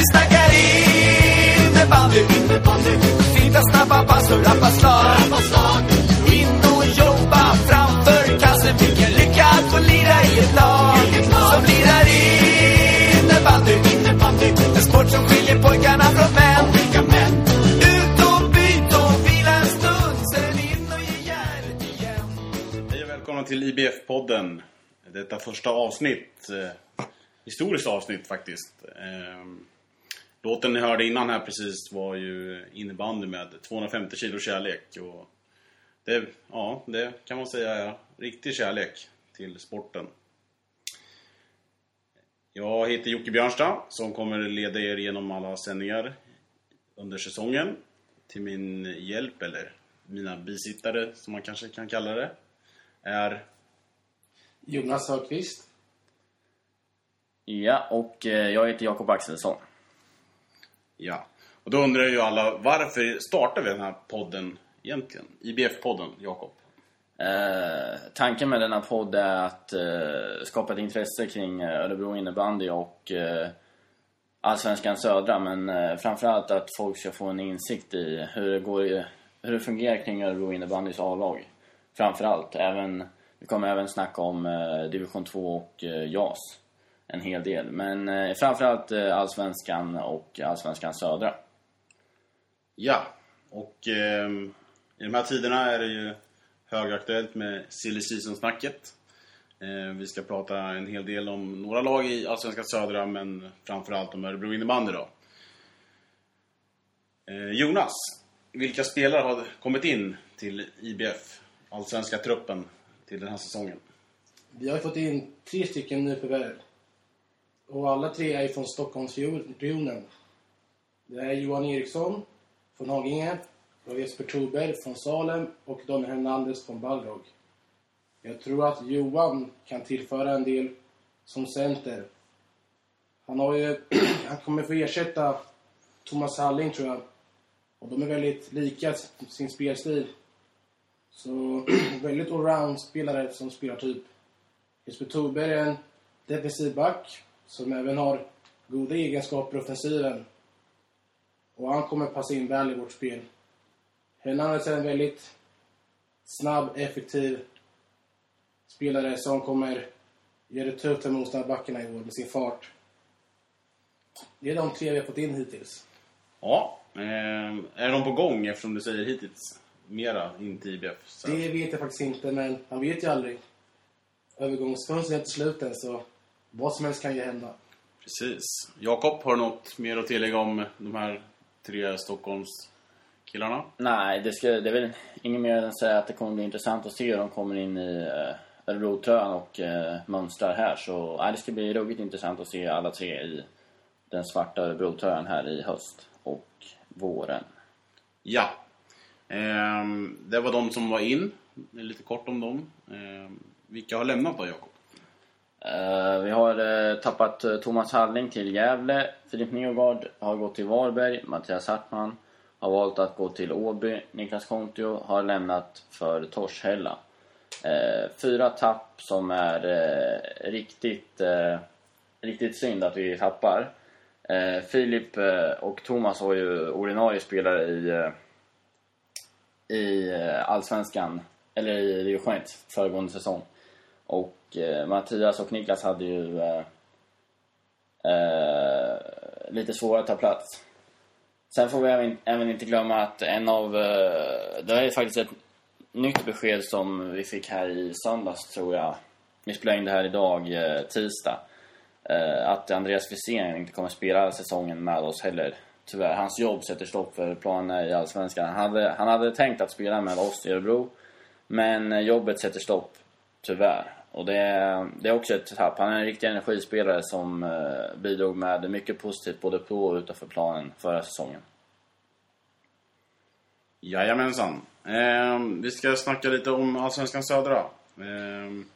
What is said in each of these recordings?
Vi snackar innebandy. Fina snabba pass och rappa slag. In och jobba framför kassen. Vilken lycka att få lira i ett lag. Som lirar innebandy. En sport som skiljer pojkarna från män. Ut och byt och vila en stund. Sen in och ge järnet igen. Hej och välkomna till IBF-podden. Detta första avsnitt. Eh, historiskt avsnitt faktiskt. Ehm, Låten ni hörde innan här precis var ju innebandy med 250 kilo kärlek. Och det, ja, det kan man säga är riktig kärlek till sporten. Jag heter Jocke Björnstad som kommer leda er genom alla sändningar under säsongen. Till min hjälp, eller mina bisittare som man kanske kan kalla det, är Jonas Högqvist. Ja, och eh, jag heter Jakob Axelsson. Ja. Och då undrar ju alla, varför startar vi den här podden egentligen? IBF-podden, Jakob. Eh, tanken med denna podd är att eh, skapa ett intresse kring eh, Örebro innebandy och eh, Allsvenskan södra men eh, framförallt att folk ska få en insikt i hur det, går, hur det fungerar kring Örebro innebandys A-lag. Framförallt, även, vi kommer även snacka om eh, division 2 och eh, JAS en hel del. Men eh, framförallt eh, Allsvenskan och Allsvenskan södra. Ja. Och ehm, i de här tiderna är det ju högaktuellt med silly season-snacket. Eh, vi ska prata en hel del om några lag i Allsvenska södra, men framförallt om Örebro innebandy då. Eh, Jonas, vilka spelare har kommit in till IBF, Allsvenska truppen, till den här säsongen? Vi har fått in tre stycken nyförvärv. Och alla tre är från Stockholmsregionen. Det är Johan Eriksson från Haginge, Jesper Thorberg från Salem och Daniel Hernandez från Balrog. Jag tror att Johan kan tillföra en del som center. Han, har ju, han kommer få ersätta Thomas Halling tror jag. Och de är väldigt lika sin spelstil. Så väldigt allround-spelare som spelar typ. Jesper Thorberg är en defensiv back som även har goda egenskaper i offensiven. Och han kommer passa in väl i vårt spel. Hernandez är en väldigt snabb, effektiv spelare som kommer göra det tufft för motståndarbackarna i år med sin fart. Det är de tre vi har fått in hittills. Ja, eh, är de på gång eftersom du säger hittills mera in till IBF? Så. Det vet jag faktiskt inte, men man vet ju aldrig. Övergångsfönstret är inte slut än, så vad som helst kan ju hända. Precis. Jakob, har du något mer att tillägga om de här tre Stockholmskillarna? Nej, det, ska, det är väl inget mer än att säga att det kommer bli intressant att se hur de kommer in i uh, Örebro-tröjan och uh, mönstrar här. Så nej, det ska bli ruggigt intressant att se alla tre i den svarta Örebro-tröjan här i höst och våren. Ja. Ehm, det var de som var in. Lite kort om dem. Ehm, vilka har lämnat då, Jakob? Eh, vi har eh, tappat eh, Thomas Halling till Gävle. Filip Neogard har gått till Varberg. Mattias Hartman har valt att gå till Åby. Niklas Kontio har lämnat för Torshälla. Eh, fyra tapp som är riktigt, riktigt synd att vi tappar. Filip och Thomas var ju ordinarie spelare i, i Allsvenskan, eller i division 1 föregående säsong. Och eh, Mattias och Niklas hade ju eh, eh, lite svårare att ta plats. Sen får vi även, även inte glömma att en av... Eh, det här är faktiskt ett nytt besked som vi fick här i söndags, tror jag. Vi spelar in det här idag, eh, tisdag. Eh, att Andreas Wisén inte kommer spela säsongen med oss heller. Tyvärr. Hans jobb sätter stopp för planerna i Allsvenskan. Han hade, han hade tänkt att spela med oss i Örebro. Men eh, jobbet sätter stopp, tyvärr. Och det är, det är också ett tapp. Han är en riktig energispelare som eh, bidrog med mycket positivt både på och utanför planen förra säsongen. Jajamensan. Ehm, vi ska snacka lite om Allsvenskan södra. Ehm,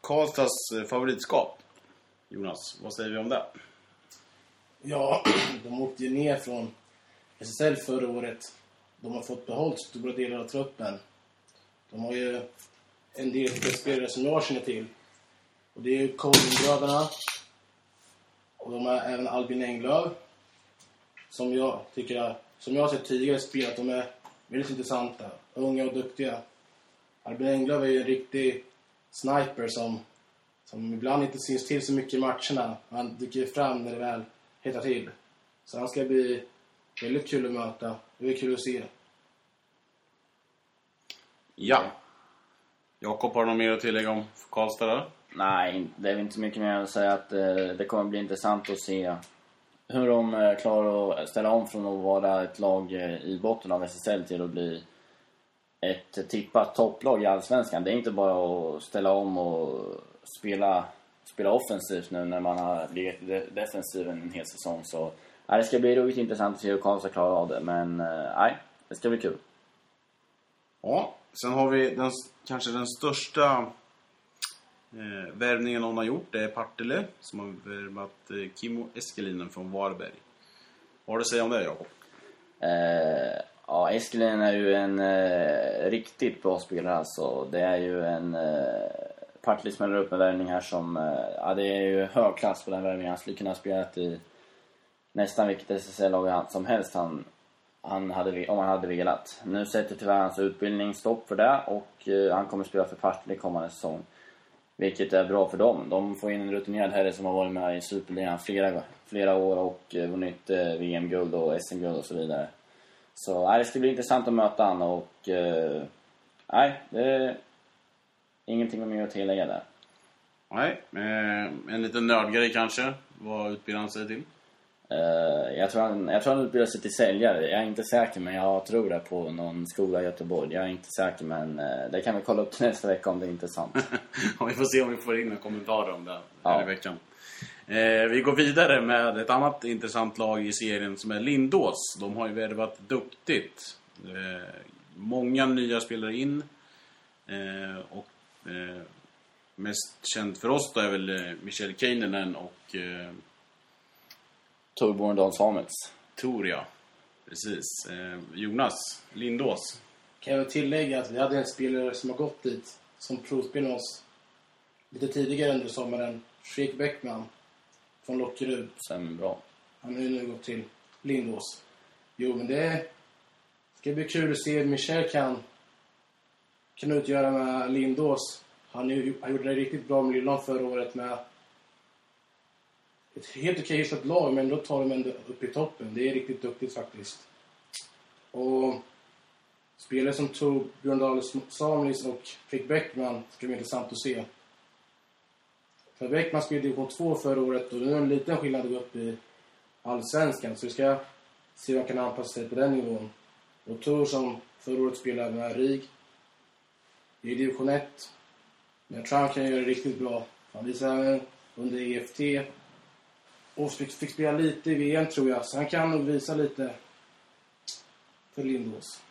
Karlstads eh, favoritskap. Jonas, vad säger vi om det? Ja, de åkte ju ner från SSL förra året. De har fått behållit stora delar av truppen. De har ju en del spelare som jag känner till. Och det är Colin-bröderna. Och de har även Albin Englöf. som jag tycker är, som jag har sett tidigare spel, att de är väldigt intressanta. Unga och duktiga. Albin Englöf är ju en riktig sniper som, som ibland inte syns till så mycket i matcherna. Han dyker fram när det väl hettar till. Så han ska bli väldigt kul att möta. Det blir kul att se. Ja. Jakob, har du något mer att tillägga om Karlstad där? Nej, det är inte så mycket mer att säga att eh, det kommer bli intressant att se hur de eh, klarar att ställa om från att vara ett lag eh, i botten av SSL till att bli ett tippat topplag i Allsvenskan. Det är inte bara att ställa om och spela, spela offensivt nu när man har blivit de- defensiv en hel säsong. Så nej, det ska bli ruggigt intressant att se hur Karlstad klarar av det. Men nej, det ska bli kul. Ja, sen har vi den, kanske den största eh, värvningen någon har gjort. Det är Partille som har värvat eh, Kimmo Eskelinen från Varberg. Vad har du att säga om det, Jakob? Eh, ja, Eskelinen är ju en eh, riktigt bra spelare alltså. Det är ju en... Eh, Partille smäller upp en värvning här som... Eh, ja, det är ju hög klass på den värvningen. Han skulle kunna spela i nästan vilket SSL-lag som helst han, han hade, om han hade velat. Nu sätter tyvärr hans utbildning stopp för det och eh, han kommer spela för Partille kommande säsong. Vilket är bra för dem. De får in en rutinerad herre som har varit med i Superligan flera, flera år och eh, vunnit eh, VM-guld och SM-guld och så vidare. Så nej, det ska bli intressant att möta han och... Nej, det är ingenting mer att tillägga där. Nej, en liten nördgrej kanske. Vad utbildar han sig till? Eh, jag, tror han, jag tror han utbildar sig till säljare. Jag är inte säker, men jag tror det på någon skola i Göteborg. Jag är inte säker, men eh, det kan vi kolla upp till nästa vecka om det är intressant. Vi får se om vi får in en kommentar om det här Ja. i veckan. Eh, vi går vidare med ett annat intressant lag i serien som är Lindås. De har ju värvat duktigt. Många nya spelare in. Och mest känt för oss då är väl Michel Keininen och Torbjörn Dahl Samuels. Tor, ja. Precis. Eh, Jonas, Lindås. Kan jag tillägga att vi hade en spelare som har gått dit som provspelade med oss lite tidigare under sommaren. Fredrik Bäckman från Lockerud. Stämmer bra. Han har ju nu gått till Lindås. Jo, men det ska bli kul att se hur Michel kan, kan utgöra med Lindås. Han, ju, han gjorde det riktigt bra med Lillon förra året med ett helt okej hyfsat lag, men då tar de ändå upp i toppen. Det är riktigt duktigt faktiskt. Och spelare som tog Björn Dahl Samuels och Fredrik Bäckman ska bli intressant att se. För Bäckman spelade i division 2 förra året och nu är det en liten skillnad att gå upp i allsvenskan. Så vi ska se om han kan anpassa sig på den nivån. Och Tor som förra året spelade med RIG i division 1. Men jag tror han kan göra det riktigt bra. Han visade även under EFT. Och fick, fick spela lite i VM tror jag. Så han kan nog visa lite för Lindås.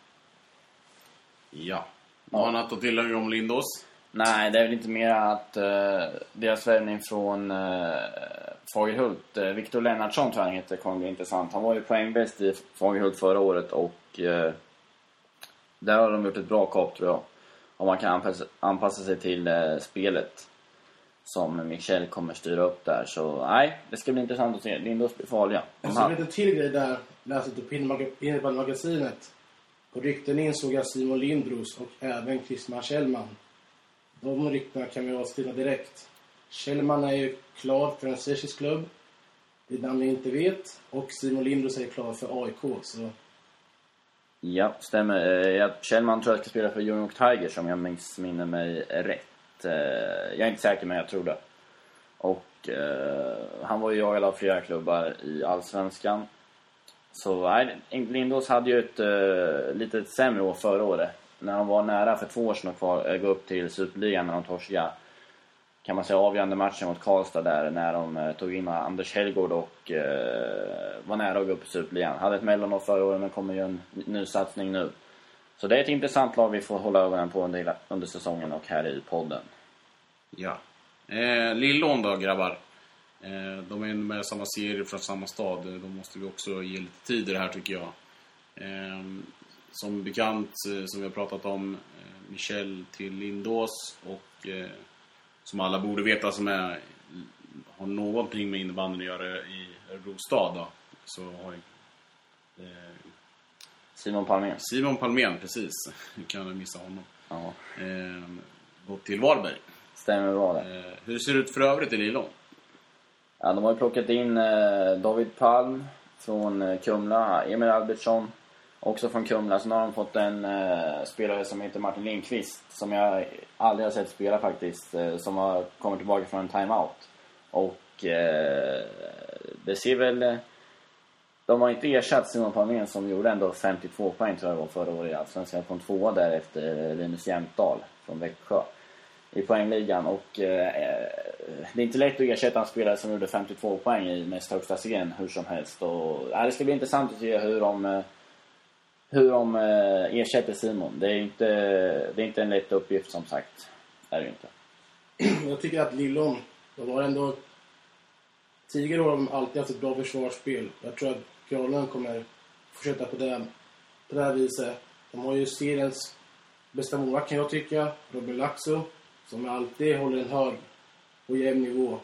Ja. Har han något att tillägga om Lindås? Nej, det är väl inte mer att uh, deras värvning från uh, Fagerhult, uh, Viktor Lennartsson tror jag han heter, kommer bli intressant. Han var ju poängbäst i Fagerhult förra året och uh, där har de gjort ett bra kap tror jag. Om man kan anpassa, anpassa sig till uh, spelet som Michel kommer styra upp där. Så nej, det ska bli intressant att se. Lindås blir farliga. De Och så har- en liten till grej där. Läste upp innebandymagasinet. På rykten insåg jag Simon Lindros och även Christian Kjellman. De ryktena kan vi avskriva direkt. Kjellman är ju klar för en schweizisk klubb. Det är namn jag inte vet. Och Simon Lindros är klar för AIK. Så Ja, stämmer. Eh, jag- Kjellman tror jag ska spela för York Tigers om jag missminner mig rätt. Eh, Jag är inte säker men jag tror det. Och eh, han var ju jagad av flera klubbar i Allsvenskan. Så nej, Lindås hade ju ett eh, lite sämre år förra året. När de var nära för två år sedan att kvar, eh, gå upp till Superligan när de torskade kan man säga avgörande matchen mot Karlstad där när de eh, tog in Anders Hellgård och eh, var nära att gå upp i Superligan. Hade ett mellanår förra året men kommer ju en ny satsning nu. Så det är ett intressant lag vi får hålla ögonen på under, hela- under säsongen och här i podden. Ja. Eh, Lillån då, grabbar. Eh, de är med i samma serie från samma stad. Eh, då måste vi också ge lite tid i det här, tycker jag. Eh, som bekant, eh, som vi har pratat om, eh, Michel till Lindås och eh, som alla borde veta som är, har någonting med innebandyn att göra i Örebro stad då, så har Eh, Simon Palmén. Simon Palmén, precis. Hur kan jag missa honom? Ja, Eh, gått till Varberg. stämmer bra det. Eh, hur ser det ut för övrigt i Lillån? Ja, de har ju plockat in eh, David Palm från eh, Kumla, Emil Albertsson också från Kumla. Sen har de fått en eh, spelare som heter Martin Lindqvist som jag aldrig har sett spela faktiskt. Eh, som har kommit tillbaka från en timeout. Och eh, det ser väl... De har inte ersatt Simon Palmén som gjorde ändå 52 poäng tror jag det var förra året i Allsvenskan. På tvåa där efter eh, Linus Jämtdal från Växjö i poängligan. Och eh, det är inte lätt att ersätta en spelare som gjorde 52 poäng i näst högsta serien hur som helst. Och, eh, det ska bli intressant att se hur de, eh, hur de eh, ersätter Simon. Det är, inte, det är inte en lätt uppgift som sagt. Det är det ju inte. Jag tycker att Lillon, de har ändå... Tidigare har de alltid haft ett bra försvarsspel. Jag tror att Granlund kommer fortsätta på det, på det här viset. De har ju seriens bästa målvakt kan jag tycka, Robin Laxo, som alltid håller en hög och jämn nivå.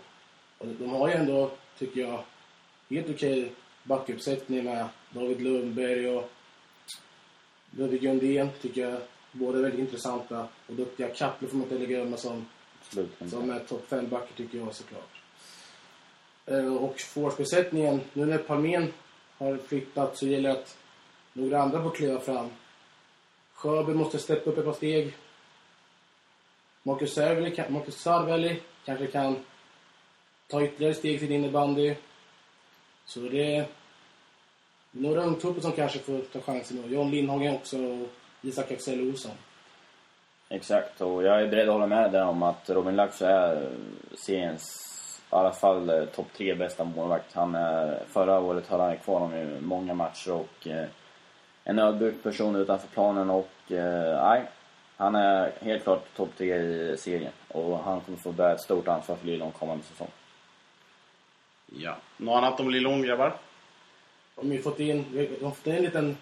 Och de har ju ändå, tycker jag, helt okej backuppsättning med David Lundberg och Ludvig Undén, tycker jag. Båda är väldigt intressanta och duktiga. Kapple får man inte glömma som Absolut som är topp 5-backer tycker jag såklart. Eh, Och forwardsbesättningen, nu när Palmén har flyttat så gäller det att några andra får kliva fram. Sjöberg måste steppa upp ett par steg. Marcus Sarvelli, Marcus Sarvelli kanske kan ta ytterligare steg i sin innebandy. Så det är några ungtrupper som kanske får ta chansen. Och John Lindhagen också och Isak Axel Olsson. Exakt, och jag är beredd att hålla med där om att Robin Lax är seriens, i alla fall eh, topp tre bästa målvakt. Han är, förra året höll han kvar honom i många matcher och eh, en ödmjuk person utanför planen och eh, nej, han är helt klart topp tre i serien. Och han kommer få bära ett stort ansvar för Lillon kommande säsong. Ja. Något annat om Lillån, grabbar? De har ju fått in, de har fått in en liten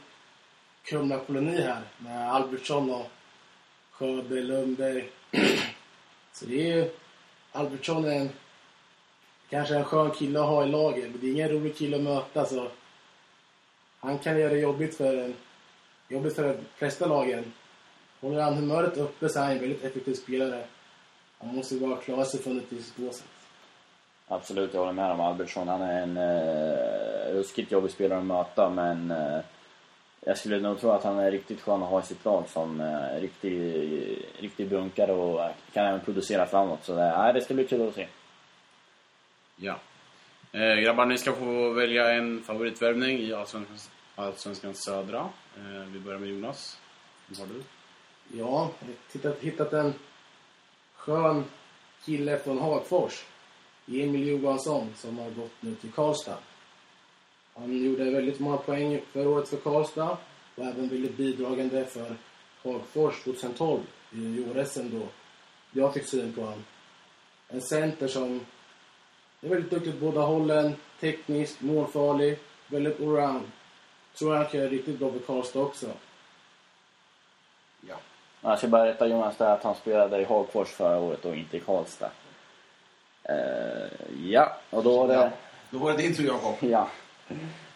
Kumla-koloni här med Albertsson och Sjöberg, Lundberg. Så det är ju, Albertsson är en, kanske en skön kille att ha i laget, men det är ingen rolig kille att möta så han kan göra det jobbigt för, en, jobbigt för de flesta lagen. Håller han humöret uppe så är han en väldigt effektiv spelare. Han måste bara klara sig från det till. Absolut, jag håller med om Albertsson. Han är en eh, ruskigt jobbig spelare att möta, men eh, jag skulle nog tro att han är riktigt skön att ha i sitt lag som eh, riktig, riktig bunkare och kan även producera framåt. Så eh, det, det ska bli kul att se. Ja. Eh, grabbar, ni ska få välja en favoritvärvning i Allsvenskan, Allsvenskan södra. Eh, vi börjar med Jonas. Vad har du? Ja, jag har hittat, hittat en skön kille från Hagfors. Emil Johansson som har gått nu till Karlstad. Han gjorde väldigt många poäng förra året för Karlstad och även väldigt bidragande för Hagfors 2012 i junior-SM då. Jag fick syn på honom. En center som är väldigt duktig på båda hållen, tekniskt, målfarlig, väldigt allround. Tror han kan göra riktigt bra för Karlstad också. Ja. Jag ska bara rätta Jonas där att han spelade i Hagfors förra året och inte i Karlstad. Eh, ja, och då var det... Ja. Då var det din tur, Jakob. Ja.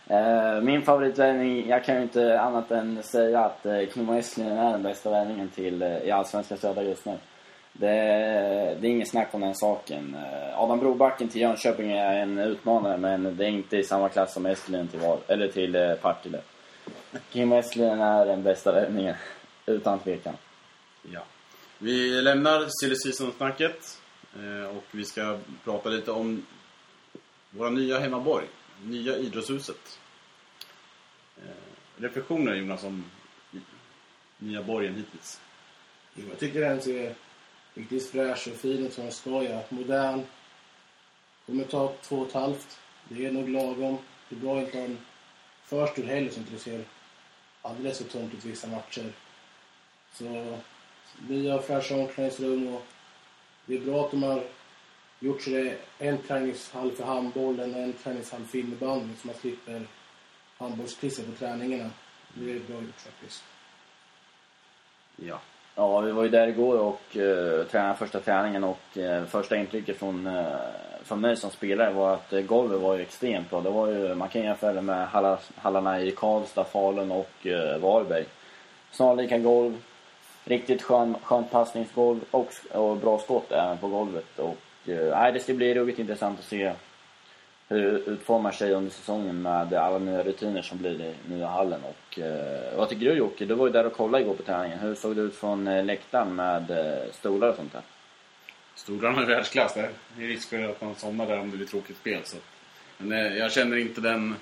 Eh, min favoritvärvning, jag kan ju inte annat än säga att eh, Kimmo Esslinen är den bästa värvningen till, eh, i Allsvenska södra just nu. Det, det är ingen snack om den saken. Eh, Adam Brobacken till Jönköping är en utmanare men det är inte i samma klass som Esslinen till, Val- eller till eh, Partille. Kimmo Esslinen är den bästa värvningen, utan tvekan. Ja. Vi lämnar silly season-snacket eh, och vi ska prata lite om våra nya hemmaborg, nya idrottshuset. Reflektioner Jonas om nya borgen hittills? Jag tycker den ser riktigt fräsch och fin och som jag ska göra. Modern. Kommer ta två och ett halvt. Det är nog lagom. Det är bra att inte ha en för stor heller så inte det ser alldeles för tomt ut vissa matcher. Så nya fräscha omklädningsrum och det är bra att de har gjort så det är en träningshall för handbollen och en träningshall för innebandy så man slipper handbollsklister på träningarna. Det är bra gjort faktiskt. Ja. Ja, vi var ju där igår och uh, tränade första träningen och eh, första intrycket från, uh, från mig som spelare var att eh, golvet var ju extremt bra. Det var ju, man kan jämföra det med hallar, hallarna i Karlstad, Falun och eh, Varberg. Snarlika golv, riktigt skön, skönt passningsgolv och, och bra skott även på golvet. Och, eh, nej, det ska bli ruggigt intressant att se hur det utformar sig under säsongen med alla nya rutiner som blir i nya hallen. Och, eh, vad tycker du Jocke? Du var ju där och kollade igår på träningen. Hur såg det ut från eh, läktaren med eh, stolar och sånt där? Stolarna är världsklass. Det är risk för att man somnar där om det blir tråkigt spel. Så. Men eh, jag känner inte den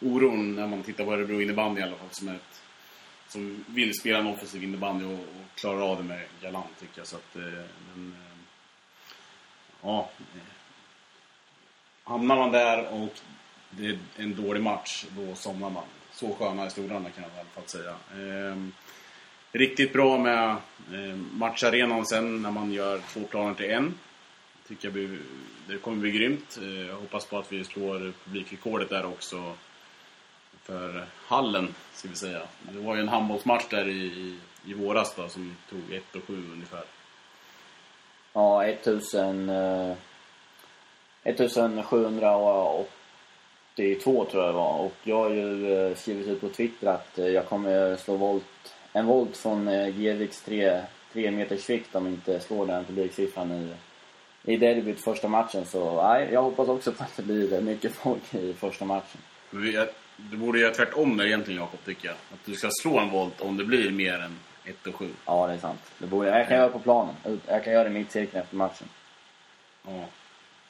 oron när man tittar på Örebro innebandy i alla fall. Som, ett, som vill spela en offensiv innebandy och, och klarar av det med galant tycker jag. Så att, eh, men, eh, ja, eh, hamnar man där och det är en dålig match, då somnar man. Så sköna är stolarna kan jag i alla fall säga. Ehm, riktigt bra med eh, matcharenan sen när man gör två planer till en. Tycker jag blir, det kommer bli grymt. Ehm, jag hoppas på att vi slår publikrekordet där också för hallen, ska vi säga. Det var ju en handbollsmatch där i, i, i våras då, som tog 1 och 7 ungefär. Ja, 1000... Eh, 1782 tror jag det var. Och jag har ju eh, skrivit ut på Twitter att eh, jag kommer slå volt, en volt från eh, Gerviks 3, 3 meters svikt om inte slår den publiksiffran i, i derbyt första matchen. Så nej, jag hoppas också på att det blir mycket folk i första matchen. Jag- du borde göra tvärtom där egentligen Jakob, tycker jag. Att du ska slå en volt om det blir mer än 1 och 7. Ja, det är sant. Det borde, jag kan göra det på planen. Jag kan göra det i mittcirkeln efter matchen. Ja.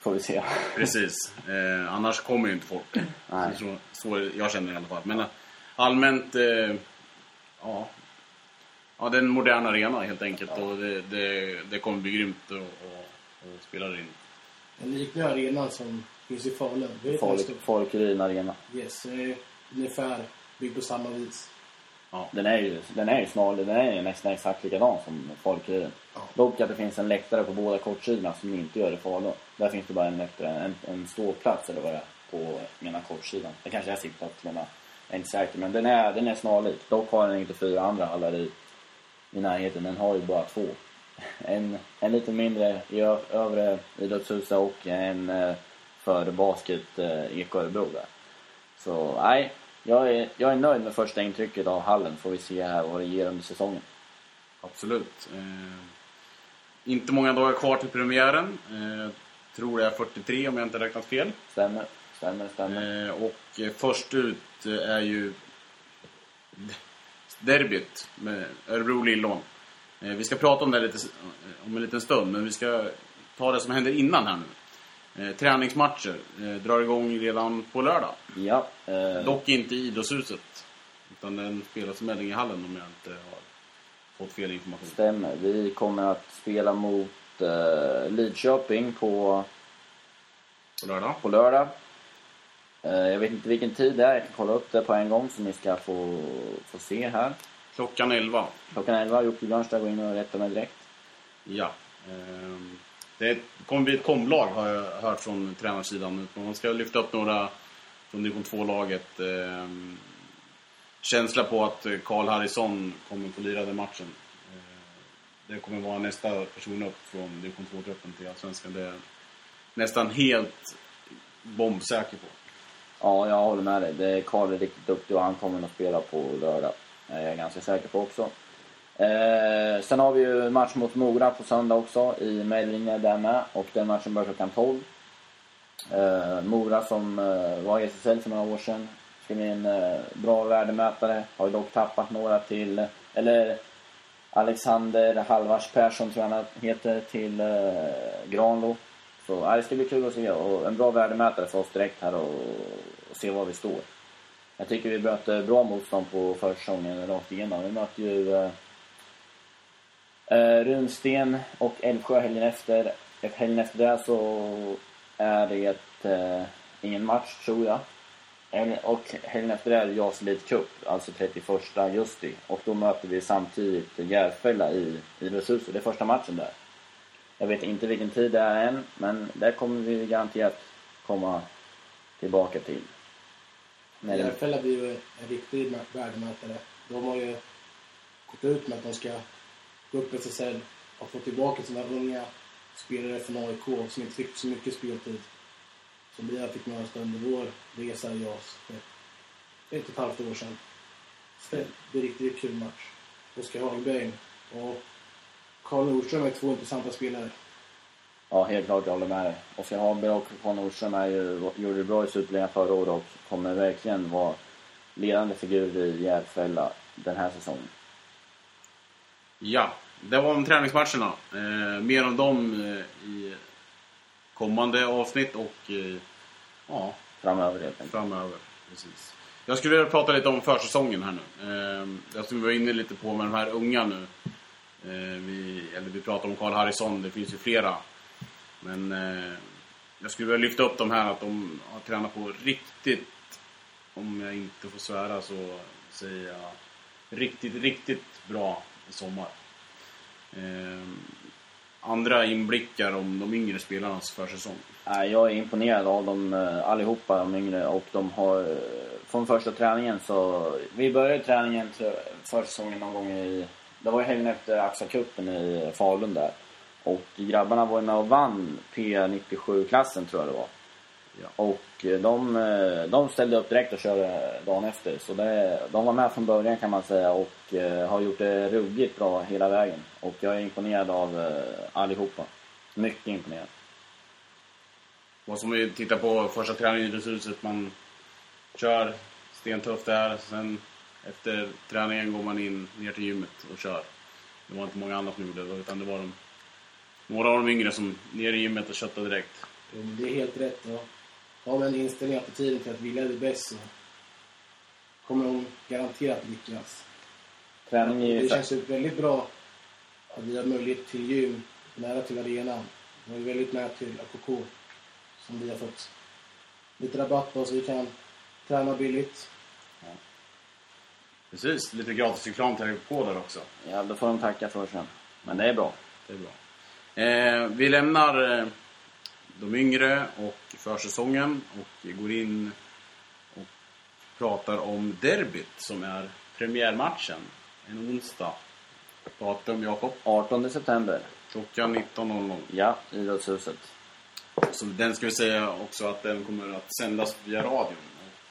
Får vi se. Precis. Eh, annars kommer ju inte folk. Nej. Så, så jag känner i alla fall. Men eh, allmänt, eh, ja. Ja, det är en modern arena helt enkelt. Och det, det, det kommer bli grymt att spela inne. En liknande arena som finns i Falun. Det är Folk, Folk. Folkurin Arena. Yes, ungefär byggd på samma vis. Den är ju, den är ju snarlig, den är ju nästan exakt likadan som Folkurin. Ja. Dock att det finns en läktare på båda kortsidorna som inte gör det Falun. Där finns det bara en läktare, en, en ståplats eller vad det är, på ena kortsidan. Det kanske är sittplats, men jag är inte säker. Men den är, den är snarlik. Dock har den inte fyra andra hallar i, i närheten. Den har ju bara två. En, en lite mindre i övre idrottshuset och en eh, för basket eh, Eko Örebro där. Så nej, jag är, jag är nöjd med första intrycket av hallen. Får vi se här vad det ger under säsongen. Absolut. Eh, inte många dagar kvar till premiären. Eh, tror är 43 om jag inte räknat fel. Stämmer, stämmer, stämmer. Eh, och eh, först ut eh, är ju derbyt med Örebro-Lillån. Eh, vi ska prata om det lite, om en liten stund, men vi ska ta det som händer innan här nu. Eh, träningsmatcher eh, drar igång redan på lördag. Ja, eh, Dock inte i idrottshuset. Utan den spelas i Mellingehallen om jag inte har fått fel information. stämmer. Vi kommer att spela mot eh, Lidköping på, På lördag. på lördag. Eh, jag vet inte vilken tid det är. Jag kan kolla upp det på en gång så ni ska få, få se här. Klockan 11. Klockan 11. Jocke Björnstad går in och rättar mig direkt. Ja. Det kommer bli ett komlag har jag hört från tränarsidan. Man ska lyfta upp några från division 2-laget. Ehm, känsla på att Karl Harrison kommer få lira den matchen. Ehm, det kommer vara nästa person upp från division 2-truppen till Allsvenskan. Det är jag nästan helt bombsäker på. Ja, jag håller med dig. Det är Karl är riktigt duktig och han kommer att spela på lördag. Det är jag ganska säker på också. Eh, sen har vi ju match mot Mora på söndag också i Mellinge där med. Och den matchen börjar klockan 12. Eh, Mora som eh, var i SSL för några år sedan. Ska bli en eh, bra värdemätare. Har ju dock tappat några till, eller Alexander Halvars Persson tror jag han heter, till eh, Granlo. Så ja, det ska bli kul att se och en bra värdemätare för oss direkt här och, och se var vi står. Jag tycker vi möter bra motstånd på försäsongen rakt igenom. Vi mötte ju eh, eh, Runsten och Älvsjö helgen efter. Helgen efter det så är det eh, ingen match tror jag. Och helgen efter det är det JAS Elite Cup, alltså 31 augusti. Och då möter vi samtidigt Järfälla i Idrottshuset. Det är första matchen där. Jag vet inte vilken tid det är än, men där kommer vi garanterat komma tillbaka till. Men, Järfälla blir ju en riktig värdemätare. De har ju gått ut med att de ska gå upp i SSL och få tillbaka sina unga spelare från AIK som inte fick så mycket speltid. som vi fick möta under vår resa i JAS för ett och ett halvt år sedan. Så det är riktigt, riktigt kul match. Oskar Hagberg och Karl Nordström är två intressanta spelare. Ja, helt klart. Jag håller med dig. Oskar Hagberg och Karl Nordström är ju, gjorde det bra i Superligan förra året och kommer verkligen vara ledande figurer i Järfälla den här säsongen. Ja, det var om träningsmatcherna. Eh, mer om dem eh, i kommande avsnitt och eh, ja, Framöver helt enkelt. framöver. Precis. Jag skulle vilja prata lite om försäsongen här nu. Eh, jag som vi var inne lite på med de här unga nu. Eh, vi, eller vi pratar om Karl Harrison, det finns ju flera. Men eh, jag skulle vilja lyfta upp de här att de har tränat på riktigt, om jag inte får svära så säger jag riktigt, riktigt bra i sommar. Eh, andra inblickar om de yngre spelarnas försäsong. Jag är imponerad av dem eh, allihopa, de yngre. Och de har, eh, från första träningen så... Vi började träningen tror försäsongen någon gång i... Det var ju helgen efter AXA-cupen i Falun där. Och grabbarna var ju med och vann P97-klassen tror jag det var. Ja. Och eh, de, eh, de ställde upp direkt och körde dagen efter. Så det, de var med från början kan man säga och eh, har gjort det ruggigt bra hela vägen. Och jag är imponerad av allihopa. Mycket imponerad. Och som vi tittar på första träningen i idrottshuset, man kör stentufft där. Sen efter träningen går man in ner till gymmet och kör. Det var inte många andra som gjorde det, utan det var de, några av de yngre som ner i gymmet och köttade direkt. Jo, men Det är helt rätt. Och har man en inställning attityden till att vilja det bäst så kommer de garanterat lyckas. Träning är. Det känns ju väldigt bra att vi har möjlighet till gym nära till arenan. Vi ju väldigt nära till AKK som vi har fått lite rabatt på så vi kan träna billigt. Precis, lite gratis reklam till på där också. Ja, då får de tacka för sen. Men det är bra. Det är bra. Eh, vi lämnar eh, de yngre och försäsongen och går in och pratar om derbyt som är premiärmatchen. En onsdag. Datum, Jakob? 18 september. Klockan 19.00. Ja, Idrottshuset. Så den ska vi säga också att den kommer att sändas via radion.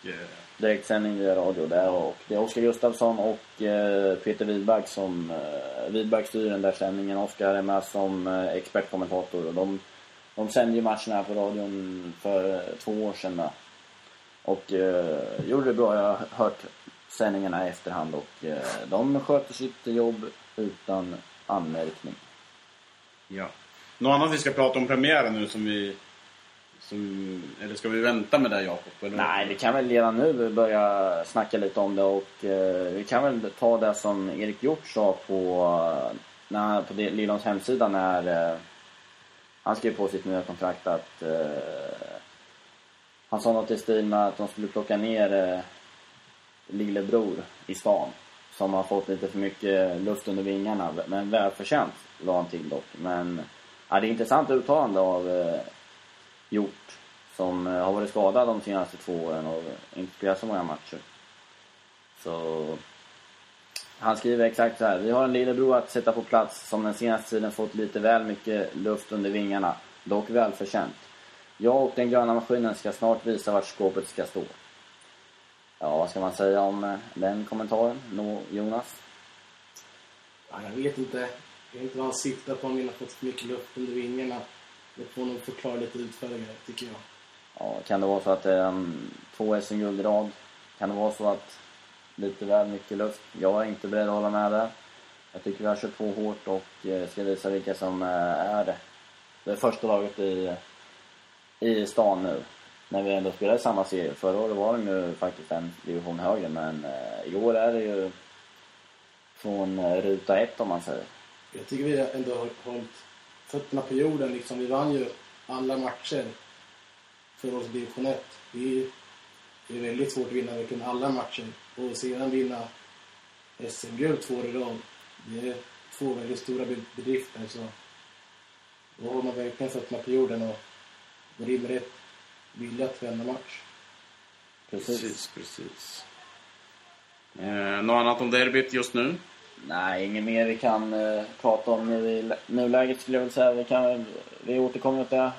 Och, eh, Direktsändning via radio där och det är Oskar Gustafsson och eh, Peter Widberg som... Eh, Widberg styr den där sändningen. Oskar är med som eh, expertkommentator och de, de sände ju matcherna på radion för två år sedan. Och eh, gjorde det bra. Jag har hört sändningarna i efterhand och eh, de sköter sitt jobb utan anmärkning. ja. Något annat vi ska prata om premiären nu som vi... Som, eller ska vi vänta med det Jakob? Nej, vi kan väl redan nu börja snacka lite om det och eh, vi kan väl ta det som Erik Hjort sa på, eh, när, på Lillons hemsida när eh, han skrev på sitt nya kontrakt att eh, han sa något i stil med att de skulle plocka ner eh, lillebror i stan som har fått lite för mycket luft under vingarna men välförtjänt la han till dock. Men ja, det är intressant uttalande av eh, Hjort som eh, har varit skadad de senaste två åren och inte spelat så många matcher. Så han skriver exakt så här. Vi har en lillebror att sätta på plats som den senaste tiden fått lite väl mycket luft under vingarna. Dock välförtjänt. Jag och den gröna maskinen ska snart visa vart skåpet ska stå. Ja, vad ska man säga om eh, den kommentaren? Nå, Jonas? Ja, jag vet inte. Jag vet inte vad han siktar på om han har fått för mycket luft under vingarna. Det får nog förklara lite utförligare, tycker jag. Ja, kan det vara så att det är um, två SM-guld i rad? Kan det vara så att lite väl mycket luft? Jag är inte beredd att hålla med där. Jag tycker vi har kört på hårt och eh, ska visa vilka som eh, är det. Det är första laget i, i stan nu. När vi ändå spelar i samma serie. Förra året var de ju faktiskt en division högre men eh, i år är det ju från ruta ett om man säger. Jag tycker vi ändå har hållit fötterna på jorden. Liksom, vi vann ju alla matcher för oss i division 1. Det är, det är väldigt svårt att vinna verkligen alla matcher. Och sedan vinna SM-guld två år i rad. Det är två väldigt stora be- bedrifter. Så då har man verkligen fötterna på jorden och går in med rätt vilja att vända match. Precis. Precis, precis. Eh, något annat om derbyt just nu? Nej, inget mer vi kan eh, prata om nu i lä- nuläget skulle jag vilja säga. Vi, kan, vi återkommer till det,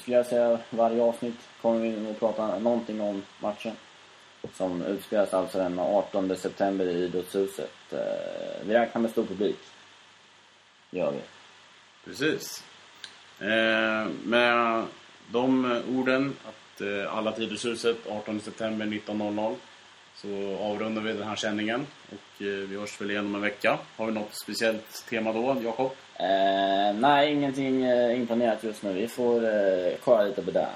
skulle jag säga, varje avsnitt. kommer vi nog prata någonting om matchen. Som utspelas alltså den 18 september i Idrottshuset. Eh, vi räknar med stor publik. Gör vi. Precis. Eh, med de orden att eh, alla Tidningshuset 18 september 19.00 så avrundar vi den här sändningen och eh, vi hörs väl igen om en vecka. Har vi något speciellt tema då, Jakob? Eh, nej, ingenting eh, inplanerat just nu. Vi får eh, kolla lite på det.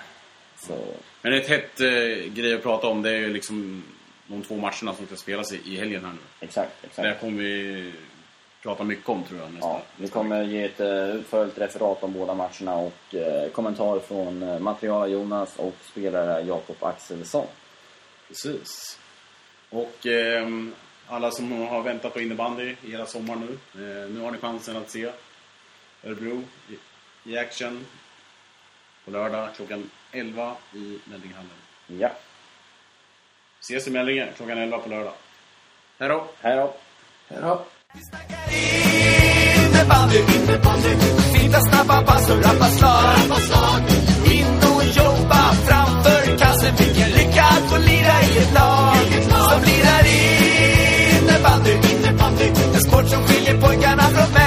Så, Men ett hett eh, grej att prata om det är ju liksom de två matcherna som ska spelas i, i helgen här nu. exakt, Det exakt. kommer vi prata mycket om tror jag nästa. Ja, vi kommer ge ett uh, utförligt referat om båda matcherna och uh, kommentar från uh, materiala Jonas och spelare Jakob Axelsson. Precis. Och ehm, alla som har väntat på innebandy i hela sommar nu. Eh, nu har ni chansen att se Örebro i, i action på lördag klockan 11 i Mällinghallen. Ja. Ses i Mällinge klockan 11 på lördag. Hejdå! Hejdå! Hejdå! Hej! Innebandy, innebandy, fina snabba pass och rappa slag. In och jobba framför kassen, vilken lycka att få lira i ett lag. Som lirar innebandy, innebandy, en sport som skiljer pojkarna från män.